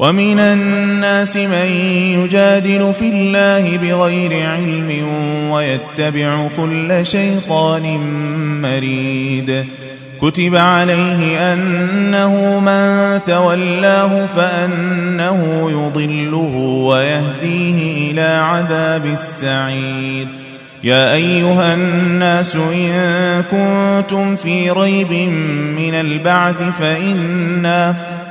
ومن الناس من يجادل في الله بغير علم ويتبع كل شيطان مريد. كتب عليه أنه من تولاه فأنه يضله ويهديه إلى عذاب السعير. يا أيها الناس إن كنتم في ريب من البعث فإنا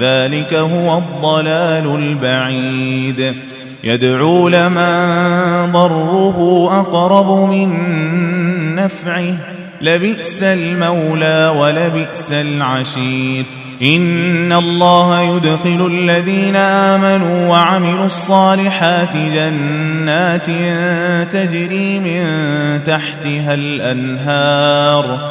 ذلك هو الضلال البعيد. يدعو لمن ضره أقرب من نفعه. لبئس المولى ولبئس العشير. إن الله يدخل الذين آمنوا وعملوا الصالحات جنات تجري من تحتها الأنهار.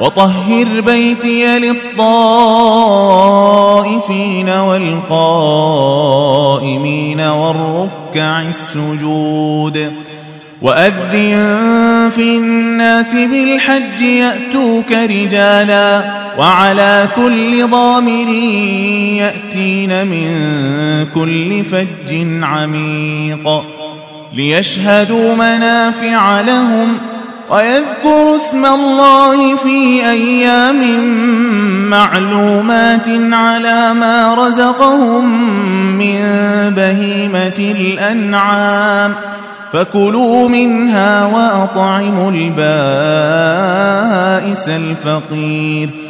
وطهر بيتي للطائفين والقائمين والركع السجود وأذن في الناس بالحج يأتوك رجالا وعلى كل ضامر يأتين من كل فج عميق ليشهدوا منافع لهم ويذكروا اسم الله في أيام معلومات على ما رزقهم من بهيمة الأنعام. فكلوا منها وأطعموا البائس الفقير.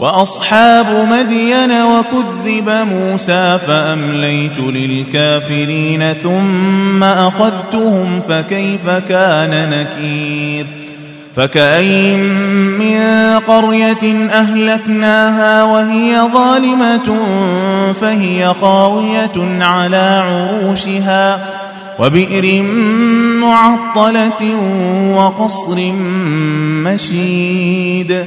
وأصحاب مدين وكذب موسى فأمليت للكافرين ثم أخذتهم فكيف كان نكير؟ فكاين من قرية أهلكناها وهي ظالمة فهي خاوية على عروشها وبئر معطلة وقصر مشيد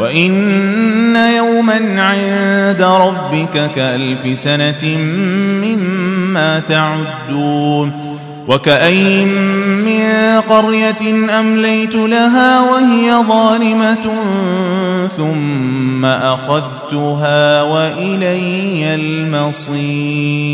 وإن يوما عند ربك كألف سنة مما تعدون وكأين من قرية أمليت لها وهي ظالمة ثم أخذتها وإلي المصير